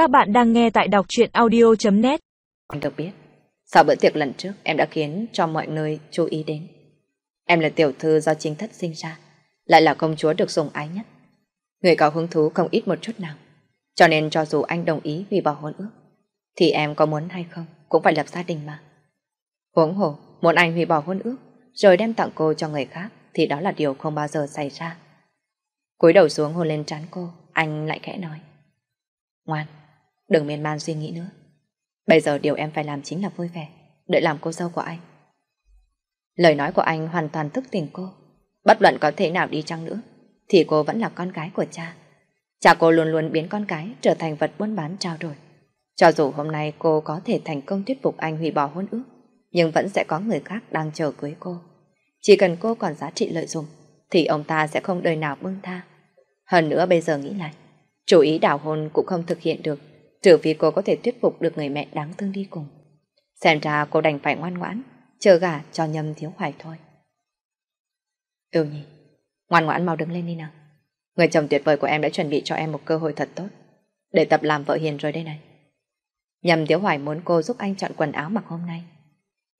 Các bạn đang nghe tại đọc truyện audio.net Anh được biết, sau bữa tiệc lần trước em đã khiến cho mọi người chú ý đến. Em là tiểu thư do chính thất sinh ra, lại là công chúa được sủng ái nhất. Người có hứng thú không ít một chút nào. Cho nên cho dù anh đồng ý vì bỏ hôn ước, thì em có muốn hay không cũng phải lập gia đình mà. Huống hồ, muốn anh hủy bỏ hôn ước, rồi đem tặng cô cho người khác, thì đó là điều không bao giờ xảy ra. cúi đầu xuống hôn lên trán cô, anh lại khẽ nói. Ngoan, đừng miên man suy nghĩ nữa. Bây giờ điều em phải làm chính là vui vẻ, đợi làm cô dâu của anh. Lời nói của anh hoàn toàn thức tỉnh cô. Bất luận có thể nào đi chăng nữa, thì cô vẫn là con gái của cha. Cha cô luôn luôn biến con cái trở thành vật buôn bán trao đổi. Cho dù hôm nay cô có thể thành công thuyết phục anh hủy bỏ hôn ước, nhưng vẫn sẽ có người khác đang chờ cưới cô. Chỉ cần cô còn giá trị lợi dụng, thì ông ta sẽ không đời nào bưng tha. Hơn nữa bây giờ nghĩ lại, chủ ý đảo hôn cũng không thực hiện được, trừ vì cô có thể thuyết phục được người mẹ đáng thương đi cùng. Xem ra cô đành phải ngoan ngoãn, chờ gà cho nhầm thiếu hoài thôi. Yêu nhi, ngoan ngoãn mau đứng lên đi nào. Người chồng tuyệt vời của em đã chuẩn bị cho em một cơ hội thật tốt, để tập làm vợ hiền rồi đây này. Nhầm thiếu hoài muốn cô giúp anh chọn quần áo mặc hôm nay.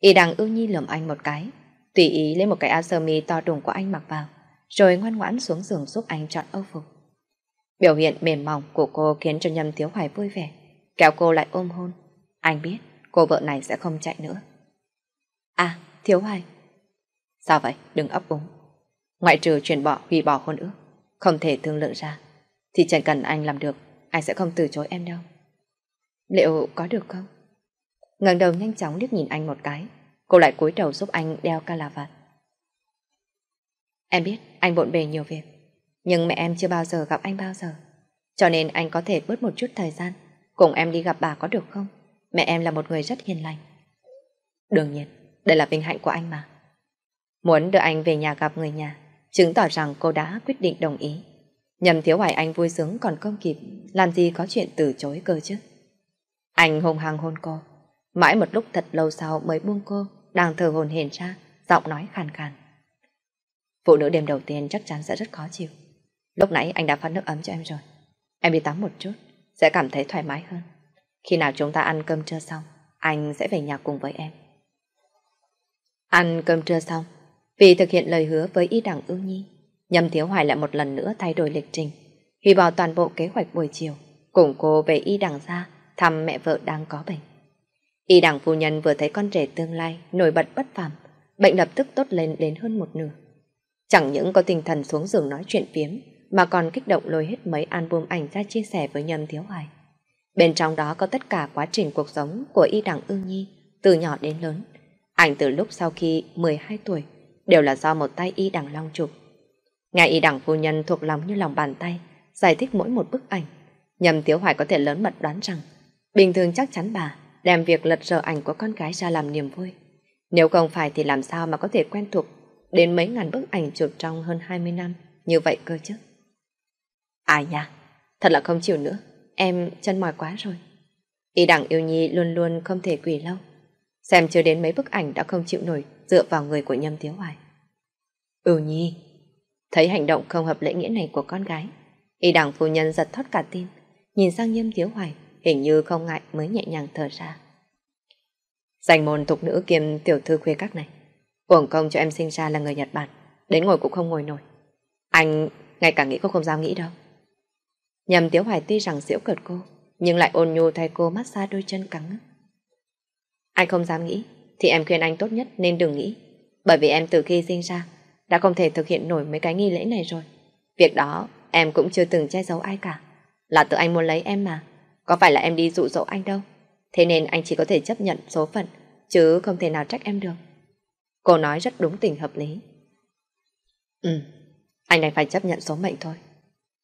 Y đằng ưu nhi lườm anh một cái, tùy ý lấy một cái áo sơ mi to đùng của anh mặc vào, rồi ngoan ngoãn xuống giường giúp anh chọn âu phục. Biểu hiện mềm mỏng của cô khiến cho Nhâm Thiếu Hoài vui vẻ, kéo cô lại ôm hôn. Anh biết cô vợ này sẽ không chạy nữa. À, Thiếu Hoài. Sao vậy? Đừng ấp úng. Ngoại trừ chuyển bỏ, hủy bỏ hôn ước, không thể thương lượng ra, thì chẳng cần anh làm được, anh sẽ không từ chối em đâu. Liệu có được không? ngẩng đầu nhanh chóng liếc nhìn anh một cái, cô lại cúi đầu giúp anh đeo ca là vạt. Em biết anh bộn bề nhiều việc, nhưng mẹ em chưa bao giờ gặp anh bao giờ. Cho nên anh có thể bớt một chút thời gian, cùng em đi gặp bà có được không? Mẹ em là một người rất hiền lành. Đương nhiên, đây là vinh hạnh của anh mà. Muốn đưa anh về nhà gặp người nhà, chứng tỏ rằng cô đã quyết định đồng ý. Nhầm thiếu hoài anh vui sướng còn không kịp, làm gì có chuyện từ chối cơ chứ. Anh hùng hăng hôn cô, mãi một lúc thật lâu sau mới buông cô, đang thở hồn hển ra, giọng nói khàn khàn. Phụ nữ đêm đầu tiên chắc chắn sẽ rất khó chịu. Lúc nãy anh đã pha nước ấm cho em rồi. Em đi tắm một chút, sẽ cảm thấy thoải mái hơn. Khi nào chúng ta ăn cơm trưa xong, anh sẽ về nhà cùng với em. Ăn cơm trưa xong, vì thực hiện lời hứa với y đẳng ưu nhi, Nhâm Thiếu Hoài lại một lần nữa thay đổi lịch trình, hủy bỏ toàn bộ kế hoạch buổi chiều, cùng cô về y đẳng ra thăm mẹ vợ đang có bệnh. Y đẳng phu nhân vừa thấy con trẻ tương lai nổi bật bất phàm, bệnh lập tức tốt lên đến hơn một nửa. Chẳng những có tinh thần xuống giường nói chuyện phiếm, mà còn kích động lôi hết mấy album ảnh ra chia sẻ với Nhâm Thiếu Hoài. Bên trong đó có tất cả quá trình cuộc sống của y đẳng ương nhi, từ nhỏ đến lớn. Ảnh từ lúc sau khi 12 tuổi, đều là do một tay y đẳng long chụp. Ngài y đẳng phu nhân thuộc lòng như lòng bàn tay, giải thích mỗi một bức ảnh. Nhâm Thiếu Hoài có thể lớn mật đoán rằng, bình thường chắc chắn bà đem việc lật rờ ảnh của con gái ra làm niềm vui. Nếu không phải thì làm sao mà có thể quen thuộc đến mấy ngàn bức ảnh chụp trong hơn 20 năm như vậy cơ chứ. Ai nha, thật là không chịu nữa, em chân mỏi quá rồi. Y đẳng yêu nhi luôn luôn không thể quỳ lâu. Xem chưa đến mấy bức ảnh đã không chịu nổi dựa vào người của nhâm Tiếu hoài. Ừ nhi, thấy hành động không hợp lễ nghĩa này của con gái, y đẳng phu nhân giật thoát cả tim, nhìn sang nhâm Tiếu hoài, hình như không ngại mới nhẹ nhàng thở ra. Dành môn thục nữ kiêm tiểu thư khuê các này, uổng công cho em sinh ra là người Nhật Bản, đến ngồi cũng không ngồi nổi. Anh ngay cả nghĩ cũng không dám nghĩ đâu. Nhầm Tiếu Hoài tuy rằng diễu cợt cô, nhưng lại ôn nhu thay cô mát xa đôi chân cắn. Anh không dám nghĩ, thì em khuyên anh tốt nhất nên đừng nghĩ. Bởi vì em từ khi sinh ra, đã không thể thực hiện nổi mấy cái nghi lễ này rồi. Việc đó em cũng chưa từng che giấu ai cả. Là tự anh muốn lấy em mà. Có phải là em đi dụ dỗ anh đâu. Thế nên anh chỉ có thể chấp nhận số phận, chứ không thể nào trách em được. Cô nói rất đúng tình hợp lý. Ừ, anh đành phải chấp nhận số mệnh thôi.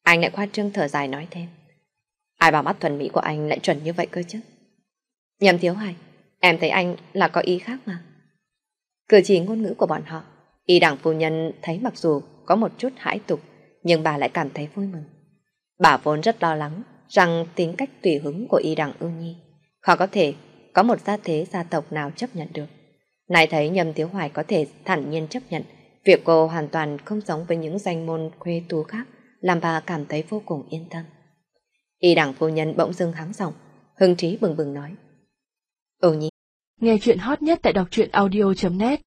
Anh lại khoa trương thở dài nói thêm. Ai bảo mắt thuần mỹ của anh lại chuẩn như vậy cơ chứ? Nhầm thiếu hài, em thấy anh là có ý khác mà. Cử chỉ ngôn ngữ của bọn họ, y đảng phu nhân thấy mặc dù có một chút hãi tục, nhưng bà lại cảm thấy vui mừng. Bà vốn rất lo lắng rằng tính cách tùy hứng của y đảng ưu nhi khó có thể có một gia thế gia tộc nào chấp nhận được. Này thấy nhầm thiếu hoài có thể thản nhiên chấp nhận việc cô hoàn toàn không giống với những danh môn khuê tú khác làm bà cảm thấy vô cùng yên tâm. Y đẳng phu nhân bỗng dưng hắng giọng, hưng trí bừng bừng nói. Âu Nhi. Nghe chuyện hot nhất tại đọc truyện audio.net